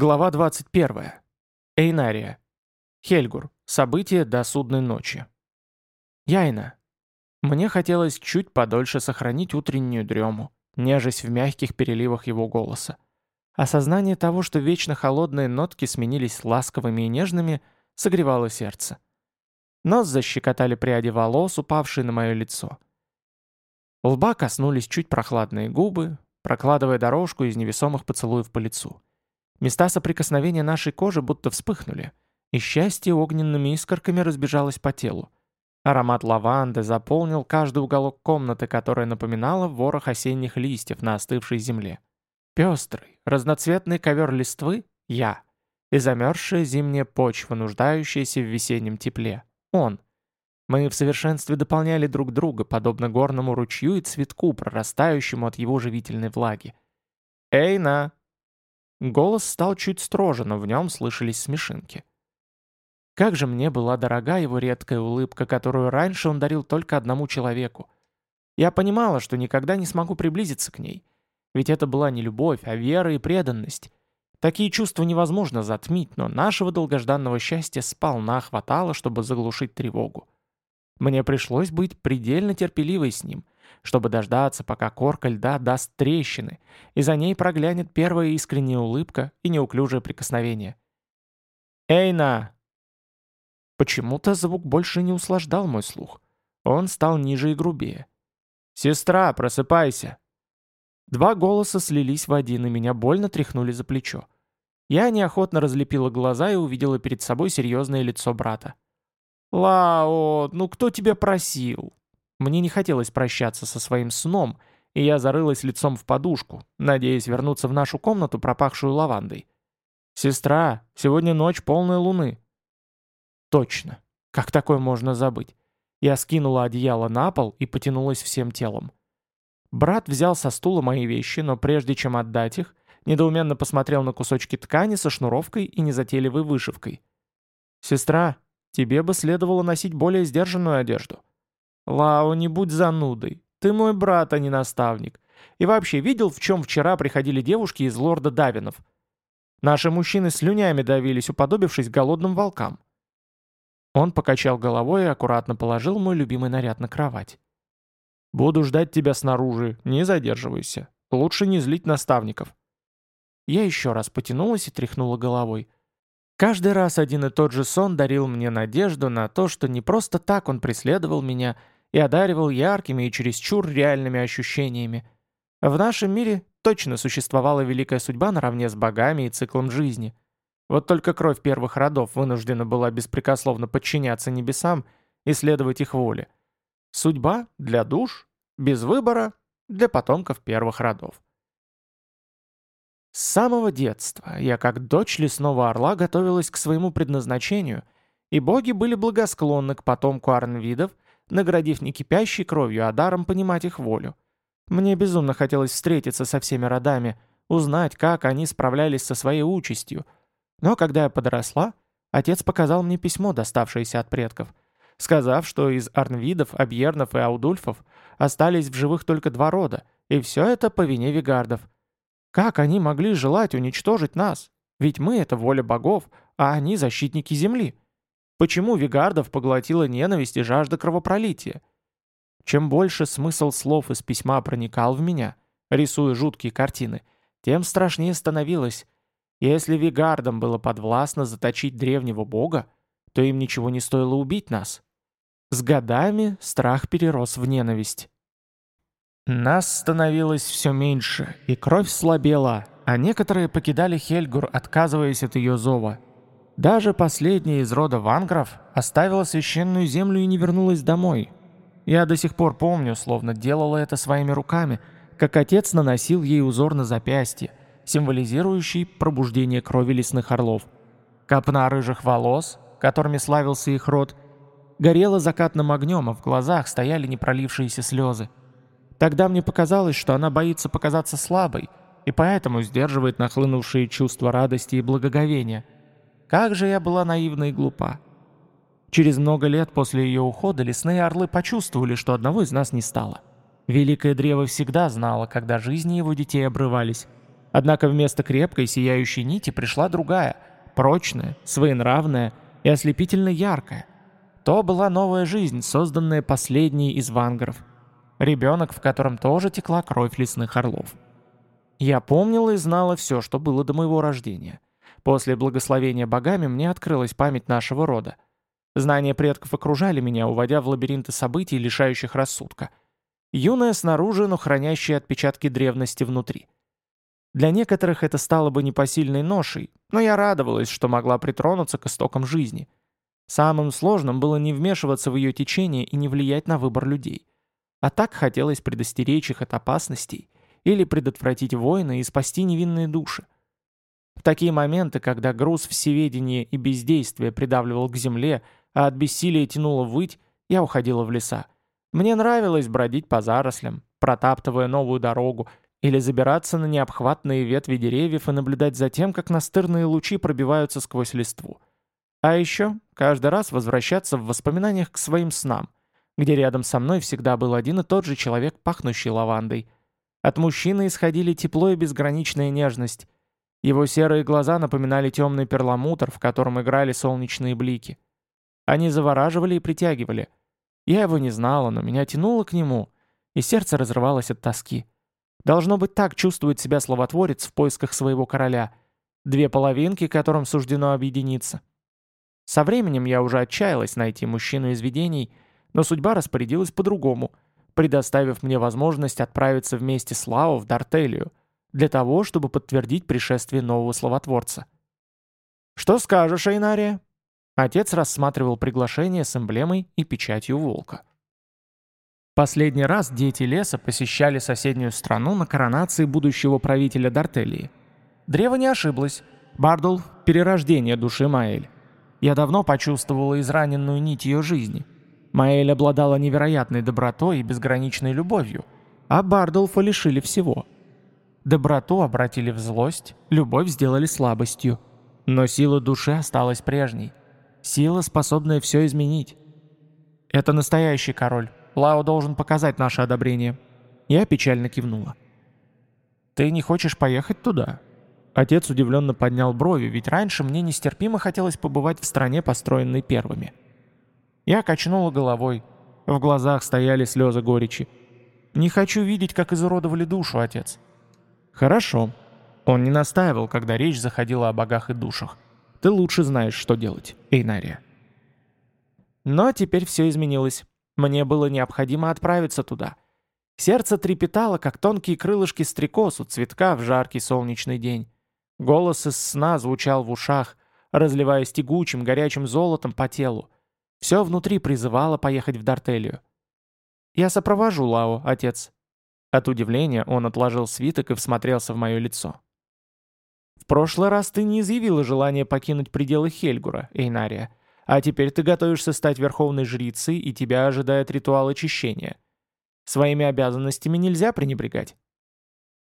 Глава 21. Эйнария. Хельгур. События до судной ночи. Яйна. Мне хотелось чуть подольше сохранить утреннюю дрему, нежесть в мягких переливах его голоса. Осознание того, что вечно холодные нотки сменились ласковыми и нежными, согревало сердце. Нос защекотали пряди волос, упавшие на мое лицо. Лба коснулись чуть прохладные губы, прокладывая дорожку из невесомых поцелуев по лицу. Места соприкосновения нашей кожи будто вспыхнули, и счастье огненными искорками разбежалось по телу. Аромат лаванды заполнил каждый уголок комнаты, которая напоминала ворох осенних листьев на остывшей земле. Пестрый, разноцветный ковер листвы — я. И замерзшая зимняя почва, нуждающаяся в весеннем тепле — он. Мы в совершенстве дополняли друг друга, подобно горному ручью и цветку, прорастающему от его живительной влаги. «Эйна!» Голос стал чуть строже, но в нем слышались смешинки. Как же мне была дорога его редкая улыбка, которую раньше он дарил только одному человеку. Я понимала, что никогда не смогу приблизиться к ней. Ведь это была не любовь, а вера и преданность. Такие чувства невозможно затмить, но нашего долгожданного счастья сполна хватало, чтобы заглушить тревогу. Мне пришлось быть предельно терпеливой с ним — чтобы дождаться, пока корка льда даст трещины, и за ней проглянет первая искренняя улыбка и неуклюжее прикосновение. «Эйна!» Почему-то звук больше не услаждал мой слух. Он стал ниже и грубее. «Сестра, просыпайся!» Два голоса слились в один, и меня больно тряхнули за плечо. Я неохотно разлепила глаза и увидела перед собой серьезное лицо брата. «Лао, ну кто тебя просил?» Мне не хотелось прощаться со своим сном, и я зарылась лицом в подушку, надеясь вернуться в нашу комнату, пропахшую лавандой. «Сестра, сегодня ночь полной луны». «Точно. Как такое можно забыть?» Я скинула одеяло на пол и потянулась всем телом. Брат взял со стула мои вещи, но прежде чем отдать их, недоуменно посмотрел на кусочки ткани со шнуровкой и незатейливой вышивкой. «Сестра, тебе бы следовало носить более сдержанную одежду». «Лао, не будь занудой. Ты мой брат, а не наставник. И вообще, видел, в чем вчера приходили девушки из лорда Давинов? Наши мужчины слюнями давились, уподобившись голодным волкам». Он покачал головой и аккуратно положил мой любимый наряд на кровать. «Буду ждать тебя снаружи, не задерживайся. Лучше не злить наставников». Я еще раз потянулась и тряхнула головой. Каждый раз один и тот же сон дарил мне надежду на то, что не просто так он преследовал меня — и одаривал яркими и чересчур реальными ощущениями. В нашем мире точно существовала великая судьба наравне с богами и циклом жизни. Вот только кровь первых родов вынуждена была беспрекословно подчиняться небесам и следовать их воле. Судьба для душ, без выбора для потомков первых родов. С самого детства я, как дочь лесного орла, готовилась к своему предназначению, и боги были благосклонны к потомку Арнвидов – наградив не кипящей кровью, а даром понимать их волю. Мне безумно хотелось встретиться со всеми родами, узнать, как они справлялись со своей участью. Но когда я подросла, отец показал мне письмо, доставшееся от предков, сказав, что из Арнвидов, Абьернов и Аудульфов остались в живых только два рода, и все это по вине Вигардов. Как они могли желать уничтожить нас? Ведь мы — это воля богов, а они — защитники земли. Почему Вигардов поглотила ненависть и жажда кровопролития? Чем больше смысл слов из письма проникал в меня, рисуя жуткие картины, тем страшнее становилось. Если Вигардам было подвластно заточить древнего бога, то им ничего не стоило убить нас. С годами страх перерос в ненависть. Нас становилось все меньше, и кровь слабела, а некоторые покидали Хельгур, отказываясь от ее зова – даже последняя из рода вангров оставила священную землю и не вернулась домой. Я до сих пор помню, словно делала это своими руками, как отец наносил ей узор на запястье, символизирующий пробуждение крови лесных орлов. Копна рыжих волос, которыми славился их род, горела закатным огнем, а в глазах стояли непролившиеся слезы. Тогда мне показалось, что она боится показаться слабой, и поэтому сдерживает нахлынувшие чувства радости и благоговения – как же я была наивна и глупа. Через много лет после ее ухода лесные орлы почувствовали, что одного из нас не стало. Великое древо всегда знало, когда жизни его детей обрывались. Однако вместо крепкой сияющей нити пришла другая, прочная, своенравная и ослепительно яркая. То была новая жизнь, созданная последней из вангров. Ребенок, в котором тоже текла кровь лесных орлов. Я помнила и знала все, что было до моего рождения. После благословения богами мне открылась память нашего рода. Знания предков окружали меня, уводя в лабиринты событий, лишающих рассудка. Юная снаружи, но хранящая отпечатки древности внутри. Для некоторых это стало бы непосильной ношей, но я радовалась, что могла притронуться к истокам жизни. Самым сложным было не вмешиваться в ее течение и не влиять на выбор людей. А так хотелось предостеречь их от опасностей или предотвратить войны и спасти невинные души. В такие моменты, когда груз всеведения и бездействия придавливал к земле, а от бессилия тянуло выть, я уходила в леса. Мне нравилось бродить по зарослям, протаптывая новую дорогу, или забираться на необхватные ветви деревьев и наблюдать за тем, как настырные лучи пробиваются сквозь листву. А еще каждый раз возвращаться в воспоминаниях к своим снам, где рядом со мной всегда был один и тот же человек, пахнущий лавандой. От мужчины исходили тепло и безграничная нежность. Его серые глаза напоминали темный перламутр, в котором играли солнечные блики. Они завораживали и притягивали. Я его не знала, но меня тянуло к нему, и сердце разрывалось от тоски. Должно быть так чувствует себя словотворец в поисках своего короля. Две половинки, которым суждено объединиться. Со временем я уже отчаялась найти мужчину из видений — но судьба распорядилась по-другому, предоставив мне возможность отправиться вместе с Лао в Дартелию, для того, чтобы подтвердить пришествие нового словотворца. «Что скажешь, Эйнария?» Отец рассматривал приглашение с эмблемой и печатью волка. Последний раз дети леса посещали соседнюю страну на коронации будущего правителя Дартелии. Древо не ошиблось. Бардул – перерождение души Маэль. Я давно почувствовала израненную нить ее жизни – Маэль обладала невероятной добротой и безграничной любовью, а Бардолфа лишили всего. Доброту обратили в злость, любовь сделали слабостью. Но сила души осталась прежней. Сила, способная все изменить. «Это настоящий король. Лао должен показать наше одобрение». Я печально кивнула. «Ты не хочешь поехать туда?» Отец удивленно поднял брови, ведь раньше мне нестерпимо хотелось побывать в стране, построенной первыми. Я качнула головой. В глазах стояли слезы горечи. «Не хочу видеть, как изуродовали душу, отец». «Хорошо». Он не настаивал, когда речь заходила о богах и душах. «Ты лучше знаешь, что делать, Эйнария». Но теперь все изменилось. Мне было необходимо отправиться туда. Сердце трепетало, как тонкие крылышки стрекоз цветка в жаркий солнечный день. Голос из сна звучал в ушах, разливаясь тягучим, горячим золотом по телу. Все внутри призывало поехать в Дартелию. «Я сопровожу Лао, отец». От удивления он отложил свиток и всмотрелся в мое лицо. «В прошлый раз ты не изъявила желания покинуть пределы Хельгура, Эйнария, а теперь ты готовишься стать верховной жрицей, и тебя ожидает ритуал очищения. Своими обязанностями нельзя пренебрегать».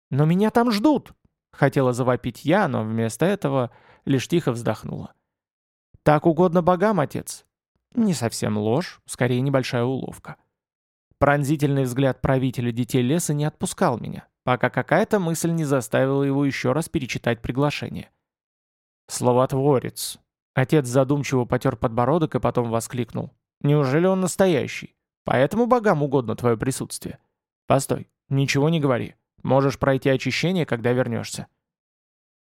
«Но меня там ждут!» — хотела завопить я, но вместо этого лишь тихо вздохнула. «Так угодно богам, отец. Не совсем ложь, скорее небольшая уловка. Пронзительный взгляд правителя детей леса не отпускал меня, пока какая-то мысль не заставила его еще раз перечитать приглашение. «Словотворец». Отец задумчиво потер подбородок и потом воскликнул. «Неужели он настоящий? Поэтому богам угодно твое присутствие. Постой, ничего не говори. Можешь пройти очищение, когда вернешься».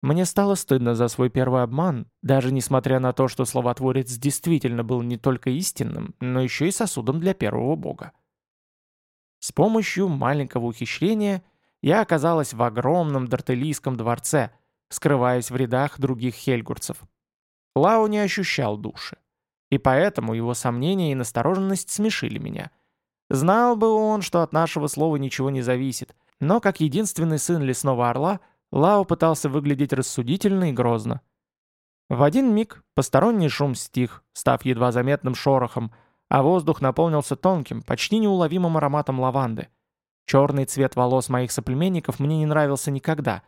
Мне стало стыдно за свой первый обман, даже несмотря на то, что словотворец действительно был не только истинным, но еще и сосудом для первого бога. С помощью маленького ухищрения я оказалась в огромном дартелийском дворце, скрываясь в рядах других хельгурцев. Лао не ощущал души, и поэтому его сомнения и настороженность смешили меня. Знал бы он, что от нашего слова ничего не зависит, но как единственный сын лесного орла – Лао пытался выглядеть рассудительно и грозно. В один миг посторонний шум стих, став едва заметным шорохом, а воздух наполнился тонким, почти неуловимым ароматом лаванды. Черный цвет волос моих соплеменников мне не нравился никогда,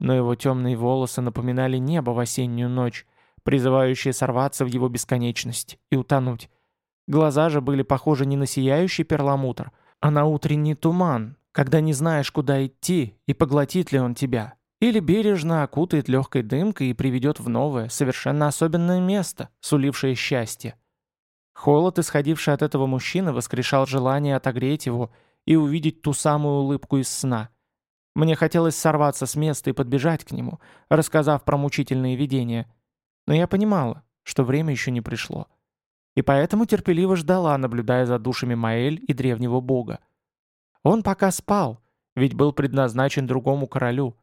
но его темные волосы напоминали небо в осеннюю ночь, призывающие сорваться в его бесконечность и утонуть. Глаза же были похожи не на сияющий перламутр, а на утренний туман, когда не знаешь, куда идти и поглотит ли он тебя, или бережно окутает легкой дымкой и приведет в новое, совершенно особенное место, сулившее счастье. Холод, исходивший от этого мужчины, воскрешал желание отогреть его и увидеть ту самую улыбку из сна. Мне хотелось сорваться с места и подбежать к нему, рассказав про мучительные видения. Но я понимала, что время еще не пришло. И поэтому терпеливо ждала, наблюдая за душами Маэль и древнего бога. Он пока спал, ведь был предназначен другому королю.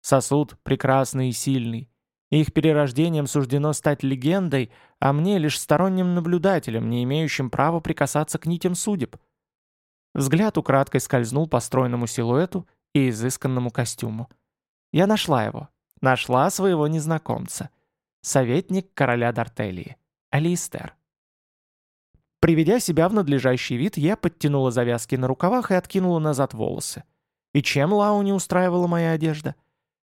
Сосуд прекрасный и сильный. Их перерождением суждено стать легендой, а мне лишь сторонним наблюдателем, не имеющим права прикасаться к нитям судеб. Взгляд украдкой скользнул по стройному силуэту и изысканному костюму. Я нашла его. Нашла своего незнакомца. Советник короля Дартелии. Алистер. Приведя себя в надлежащий вид, я подтянула завязки на рукавах и откинула назад волосы. И чем Лау не устраивала моя одежда?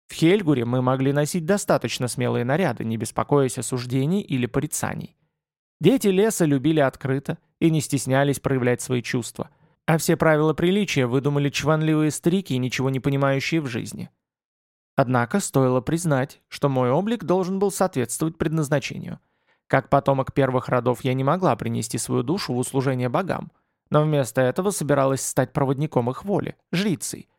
В Хельгуре мы могли носить достаточно смелые наряды, не беспокоясь осуждений или порицаний. Дети леса любили открыто и не стеснялись проявлять свои чувства. А все правила приличия выдумали чванливые старики, ничего не понимающие в жизни. Однако стоило признать, что мой облик должен был соответствовать предназначению. Как потомок первых родов я не могла принести свою душу в услужение богам, но вместо этого собиралась стать проводником их воли, жрицей.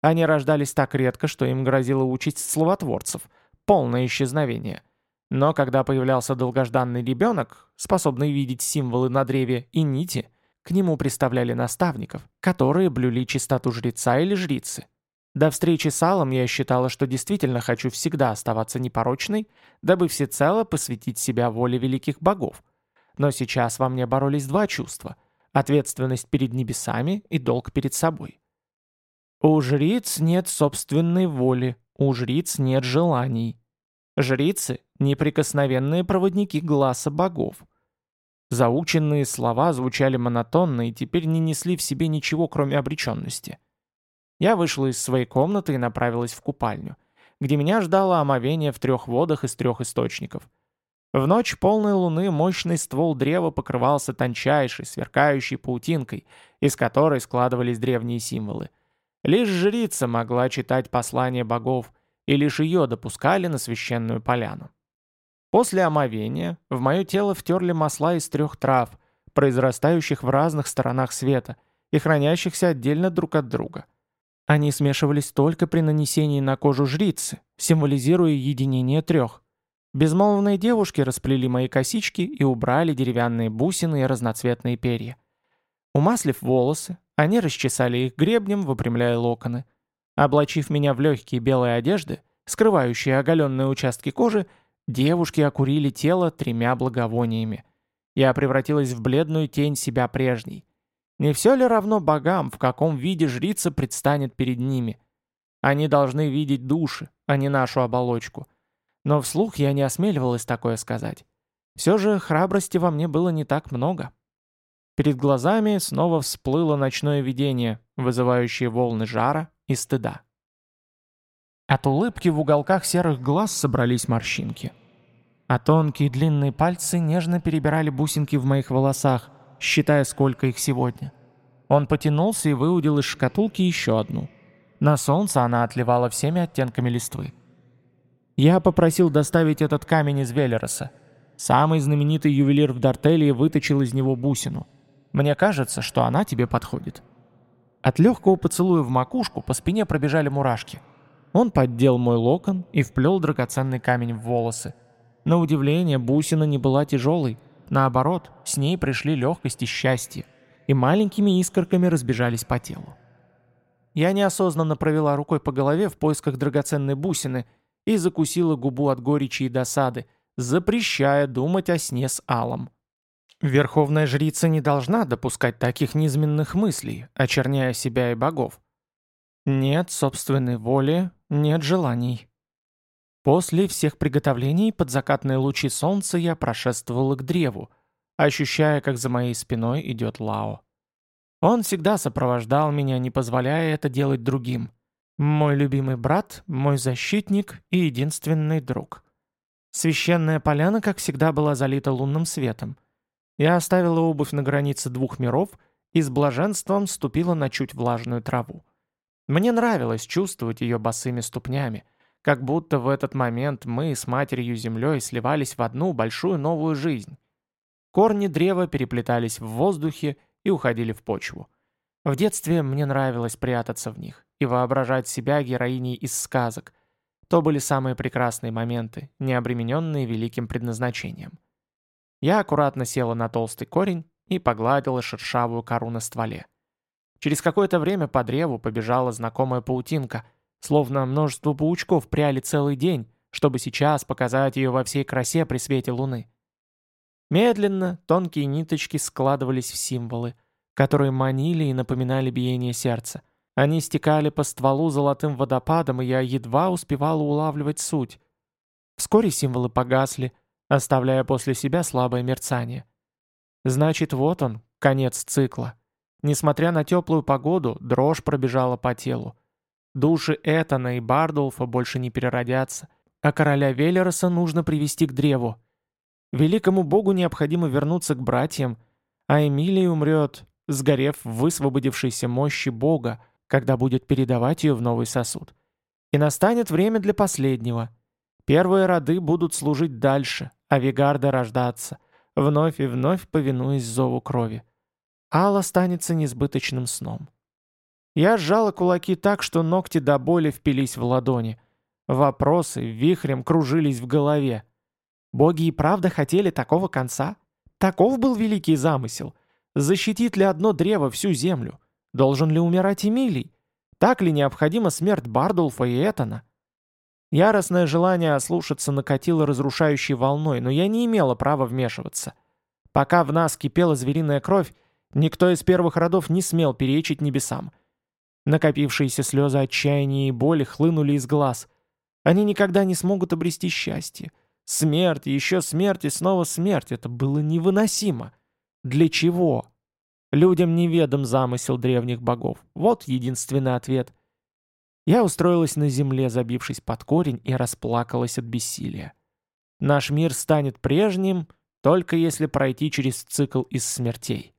Они рождались так редко, что им грозила участь словотворцев, полное исчезновение. Но когда появлялся долгожданный ребенок, способный видеть символы на древе и нити, к нему представляли наставников, которые блюли чистоту жреца или жрицы. До встречи с Аллом я считала, что действительно хочу всегда оставаться непорочной, дабы всецело посвятить себя воле великих богов. Но сейчас во мне боролись два чувства – ответственность перед небесами и долг перед собой. У жриц нет собственной воли, у жриц нет желаний. Жрицы – неприкосновенные проводники глаза богов. Заученные слова звучали монотонно и теперь не несли в себе ничего, кроме обреченности – я вышла из своей комнаты и направилась в купальню, где меня ждало омовение в трех водах из трех источников. В ночь полной луны мощный ствол древа покрывался тончайшей, сверкающей паутинкой, из которой складывались древние символы. Лишь жрица могла читать послания богов, и лишь ее допускали на священную поляну. После омовения в мое тело втерли масла из трех трав, произрастающих в разных сторонах света и хранящихся отдельно друг от друга – они смешивались только при нанесении на кожу жрицы, символизируя единение трех. Безмолвные девушки расплели мои косички и убрали деревянные бусины и разноцветные перья. Умаслив волосы, они расчесали их гребнем, выпрямляя локоны. Облачив меня в легкие белые одежды, скрывающие оголенные участки кожи, девушки окурили тело тремя благовониями. Я превратилась в бледную тень себя прежней. Не все ли равно богам, в каком виде жрица предстанет перед ними? Они должны видеть души, а не нашу оболочку. Но вслух я не осмеливалась такое сказать. Все же храбрости во мне было не так много. Перед глазами снова всплыло ночное видение, вызывающее волны жара и стыда. От улыбки в уголках серых глаз собрались морщинки. А тонкие длинные пальцы нежно перебирали бусинки в моих волосах, считая, сколько их сегодня. Он потянулся и выудил из шкатулки еще одну. На солнце она отливала всеми оттенками листвы. Я попросил доставить этот камень из Велероса. Самый знаменитый ювелир в Дартелии выточил из него бусину. Мне кажется, что она тебе подходит. От легкого поцелуя в макушку по спине пробежали мурашки. Он поддел мой локон и вплел драгоценный камень в волосы. На удивление, бусина не была тяжелой, Наоборот, с ней пришли легкость и счастье, и маленькими искорками разбежались по телу. Я неосознанно провела рукой по голове в поисках драгоценной бусины и закусила губу от горечи и досады, запрещая думать о сне с Алом. Верховная жрица не должна допускать таких низменных мыслей, очерняя себя и богов. Нет собственной воли, нет желаний. После всех приготовлений под закатные лучи солнца я прошествовал к древу, ощущая, как за моей спиной идет Лао. Он всегда сопровождал меня, не позволяя это делать другим. Мой любимый брат, мой защитник и единственный друг. Священная поляна, как всегда, была залита лунным светом. Я оставила обувь на границе двух миров и с блаженством ступила на чуть влажную траву. Мне нравилось чувствовать ее босыми ступнями — как будто в этот момент мы с матерью-землей сливались в одну большую новую жизнь. Корни древа переплетались в воздухе и уходили в почву. В детстве мне нравилось прятаться в них и воображать себя героиней из сказок. То были самые прекрасные моменты, не обремененные великим предназначением. Я аккуратно села на толстый корень и погладила шершавую кору на стволе. Через какое-то время по древу побежала знакомая паутинка, словно множество паучков пряли целый день, чтобы сейчас показать ее во всей красе при свете луны. Медленно тонкие ниточки складывались в символы – которые манили и напоминали биение сердца. Они стекали по стволу золотым водопадом, и я едва успевала улавливать суть. Вскоре символы погасли, оставляя после себя слабое мерцание. Значит, вот он, конец цикла. Несмотря на теплую погоду, дрожь пробежала по телу. Души Этана и Бардулфа больше не переродятся, а короля Велероса нужно привести к древу. Великому богу необходимо вернуться к братьям, а Эмилия умрет, сгорев в высвободившейся мощи Бога, когда будет передавать ее в новый сосуд. И настанет время для последнего. Первые роды будут служить дальше, а Вигарда рождаться, вновь и вновь повинуясь зову крови. Алла останется несбыточным сном. Я сжала кулаки так, что ногти до боли впились в ладони. Вопросы вихрем кружились в голове. Боги и правда хотели такого конца? Таков был великий замысел — Защитит ли одно древо всю землю? Должен ли умирать Эмилий? Так ли необходима смерть Бардулфа и Этана? Яростное желание ослушаться накатило разрушающей волной, но я не имела права вмешиваться. Пока в нас кипела звериная кровь, никто из первых родов не смел перечить небесам. Накопившиеся слезы отчаяния и боли хлынули из глаз. Они никогда не смогут обрести счастье. Смерть, еще смерть и снова смерть — это было невыносимо. Для чего? Людям неведом замысел древних богов. Вот единственный ответ. Я устроилась на земле, забившись под корень, и расплакалась от бессилия. Наш мир станет прежним, только если пройти через цикл из смертей.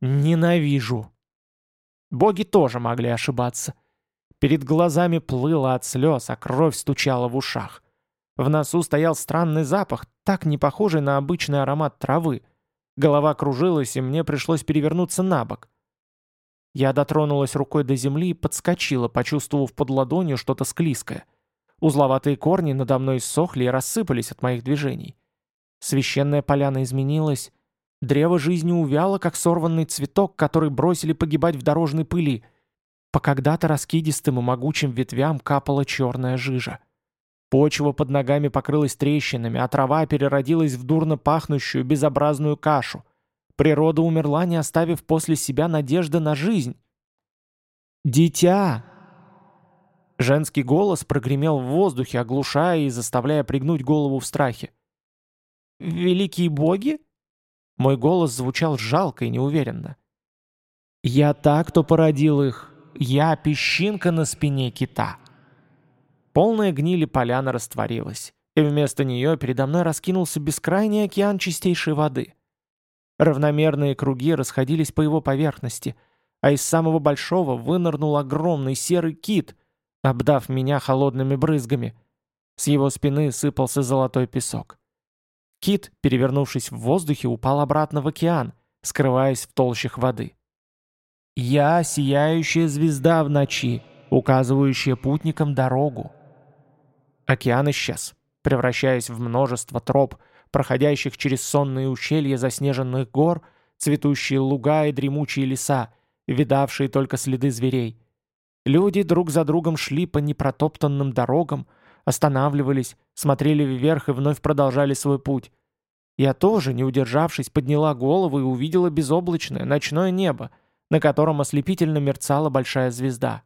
Ненавижу. Боги тоже могли ошибаться. Перед глазами плыло от слез, а кровь стучала в ушах. В носу стоял странный запах, так не похожий на обычный аромат травы — Голова кружилась, и мне пришлось перевернуться на бок. Я дотронулась рукой до земли и подскочила, почувствовав под ладонью что-то склизкое. Узловатые корни надо мной ссохли и рассыпались от моих движений. Священная поляна изменилась. Древо жизни увяло, как сорванный цветок, который бросили погибать в дорожной пыли. По когда-то раскидистым и могучим ветвям капала черная жижа. Почва под ногами покрылась трещинами, а трава переродилась в дурно пахнущую, безобразную кашу. Природа умерла, не оставив после себя надежды на жизнь. «Дитя!» Женский голос прогремел в воздухе, оглушая и заставляя пригнуть голову в страхе. «Великие боги?» Мой голос звучал жалко и неуверенно. «Я та, кто породил их. Я песчинка на спине кита». Полная гнили поляна растворилась, и вместо нее передо мной раскинулся бескрайний океан чистейшей воды. Равномерные круги расходились по его поверхности, а из самого большого вынырнул огромный серый кит, обдав меня холодными брызгами. С его спины сыпался золотой песок. Кит, перевернувшись в воздухе, упал обратно в океан, скрываясь в толщах воды. «Я — сияющая звезда в ночи, указывающая путникам дорогу», Океан исчез, превращаясь в множество троп, проходящих через сонные ущелья заснеженных гор, цветущие луга и дремучие леса, видавшие только следы зверей. Люди друг за другом шли по непротоптанным дорогам, останавливались, смотрели вверх и вновь продолжали свой путь. Я тоже, не удержавшись, подняла голову и увидела безоблачное ночное небо, на котором ослепительно мерцала большая звезда.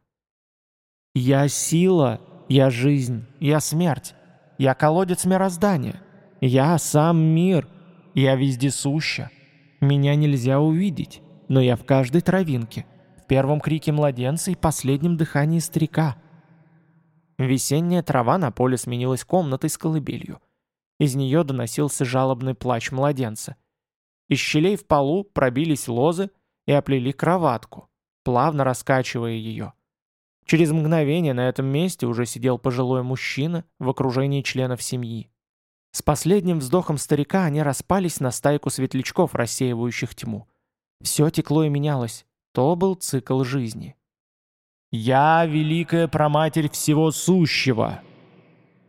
«Я сила!» Я жизнь, я смерть, я колодец мироздания, я сам мир, я вездесуща. Меня нельзя увидеть, но я в каждой травинке, в первом крике младенца и последнем дыхании старика. Весенняя трава на поле сменилась комнатой с колыбелью. Из нее доносился жалобный плач младенца. Из щелей в полу пробились лозы и оплели кроватку, плавно раскачивая ее. Через мгновение на этом месте уже сидел пожилой мужчина в окружении членов семьи. С последним вздохом старика они распались на стайку светлячков, рассеивающих тьму. Все текло и менялось. То был цикл жизни. «Я великая проматерь всего сущего!»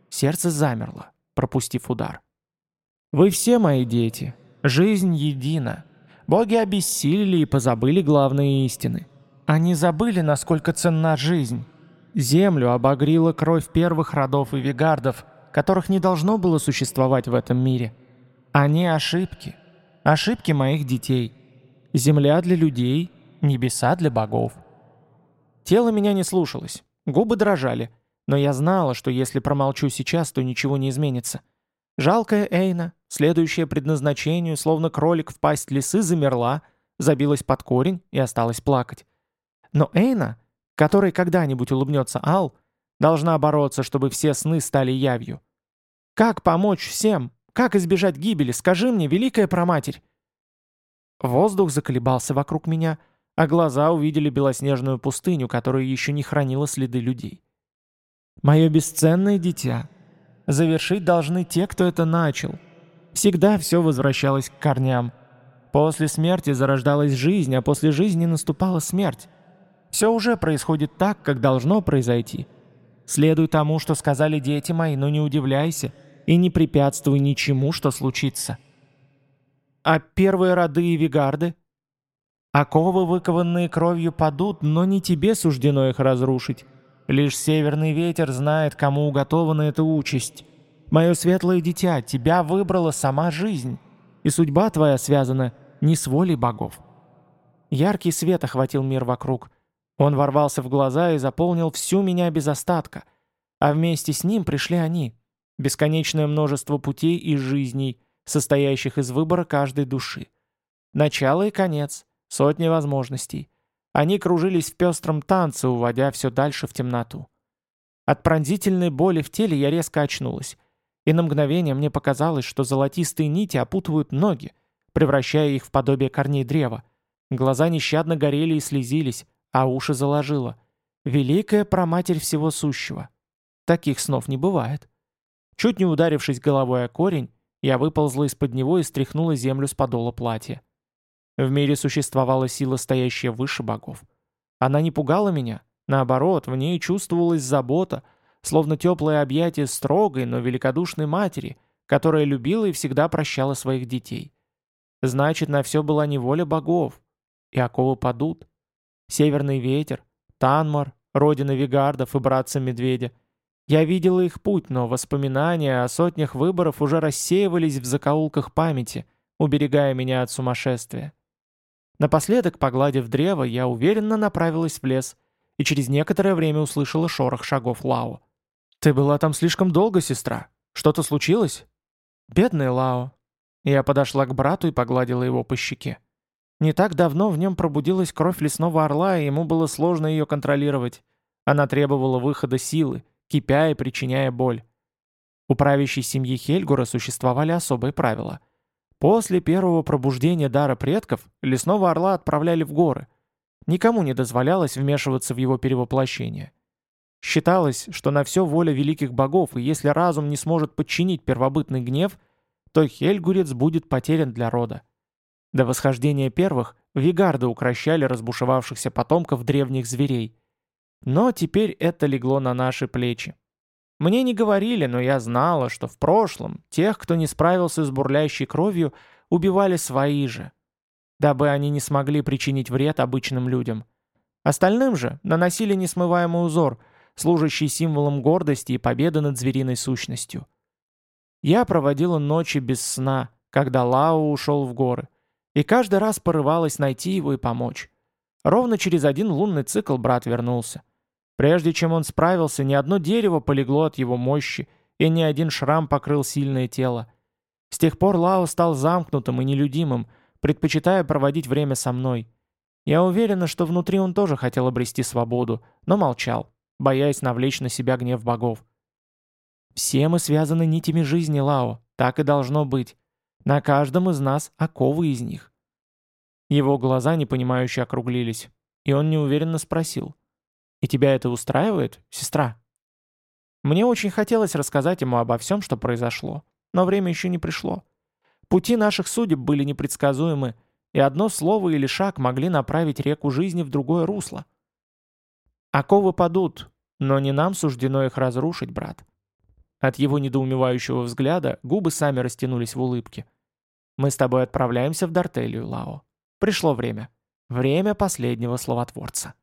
Сердце замерло, пропустив удар. «Вы все мои дети. Жизнь едина. Боги обессилели и позабыли главные истины. Они забыли, насколько ценна жизнь. Землю обогрила кровь первых родов и вигардов, которых не должно было существовать в этом мире. Они ошибки. Ошибки моих детей. Земля для людей, небеса для богов. Тело меня не слушалось, губы дрожали, но я знала, что если промолчу сейчас, то ничего не изменится. Жалкая Эйна, следующая предназначению, словно кролик в пасть лисы, замерла, забилась под корень и осталась плакать. Но Эйна, которой когда-нибудь улыбнется Ал, должна бороться, чтобы все сны стали явью. Как помочь всем? Как избежать гибели? Скажи мне, великая проматерь!» Воздух заколебался вокруг меня, а глаза увидели белоснежную пустыню, которая еще не хранила следы людей. «Мое бесценное дитя. Завершить должны те, кто это начал. Всегда все возвращалось к корням. После смерти зарождалась жизнь, а после жизни наступала смерть. Все уже происходит так, как должно произойти. Следуй тому, что сказали дети мои, но не удивляйся и не препятствуй ничему, что случится. А первые роды и вигарды? Оковы, выкованные кровью, падут, но не тебе суждено их разрушить. Лишь северный ветер знает, кому уготована эта участь. Мое светлое дитя, тебя выбрала сама жизнь, и судьба твоя связана не с волей богов. Яркий свет охватил мир вокруг, он ворвался в глаза и заполнил всю меня без остатка. А вместе с ним пришли они. Бесконечное множество путей и жизней, состоящих из выбора каждой души. Начало и конец, сотни возможностей. Они кружились в пестром танце, уводя все дальше в темноту. От пронзительной боли в теле я резко очнулась. И на мгновение мне показалось, что золотистые нити опутывают ноги, превращая их в подобие корней древа. Глаза нещадно горели и слезились, а уши заложила. Великая проматерь всего сущего. Таких снов не бывает. Чуть не ударившись головой о корень, я выползла из-под него и стряхнула землю с подола платья. В мире существовала сила, стоящая выше богов. Она не пугала меня, наоборот, в ней чувствовалась забота, словно теплое объятие строгой, но великодушной матери, которая любила и всегда прощала своих детей. Значит, на все была не воля богов, и оковы падут. Северный ветер, Танмар, родина Вигардов и братца-медведя. Я видела их путь, но воспоминания о сотнях выборов уже рассеивались в закоулках памяти, уберегая меня от сумасшествия. Напоследок, погладив древо, я уверенно направилась в лес и через некоторое время услышала шорох шагов Лао. «Ты была там слишком долго, сестра? Что-то случилось?» «Бедный Лао». Я подошла к брату и погладила его по щеке. Не так давно в нем пробудилась кровь лесного орла, и ему было сложно ее контролировать. Она требовала выхода силы, кипя и причиняя боль. У правящей семьи Хельгура существовали особые правила. После первого пробуждения дара предков лесного орла отправляли в горы. Никому не дозволялось вмешиваться в его перевоплощение. Считалось, что на все воля великих богов, и если разум не сможет подчинить первобытный гнев, то Хельгурец будет потерян для рода. До восхождения первых вигарды укращали разбушевавшихся потомков древних зверей. Но теперь это легло на наши плечи. Мне не говорили, но я знала, что в прошлом тех, кто не справился с бурлящей кровью, убивали свои же, дабы они не смогли причинить вред обычным людям. Остальным же наносили несмываемый узор, служащий символом гордости и победы над звериной сущностью. Я проводила ночи без сна, когда Лао ушел в горы, и каждый раз порывалась найти его и помочь. Ровно через один лунный цикл брат вернулся. Прежде чем он справился, ни одно дерево полегло от его мощи, и ни один шрам покрыл сильное тело. С тех пор Лао стал замкнутым и нелюдимым, предпочитая проводить время со мной. Я уверена, что внутри он тоже хотел обрести свободу, но молчал, боясь навлечь на себя гнев богов. «Все мы связаны нитями жизни, Лао, так и должно быть. На каждом из нас оковы из них. Его глаза непонимающе округлились, и он неуверенно спросил. И тебя это устраивает, сестра?» Мне очень хотелось рассказать ему обо всем, что произошло, но время еще не пришло. Пути наших судеб были непредсказуемы, и одно слово или шаг могли направить реку жизни в другое русло. Оковы падут, но не нам суждено их разрушить, брат. От его недоумевающего взгляда губы сами растянулись в улыбке. Мы с тобой отправляемся в Дартелию, Лао. Пришло время. Время последнего словотворца.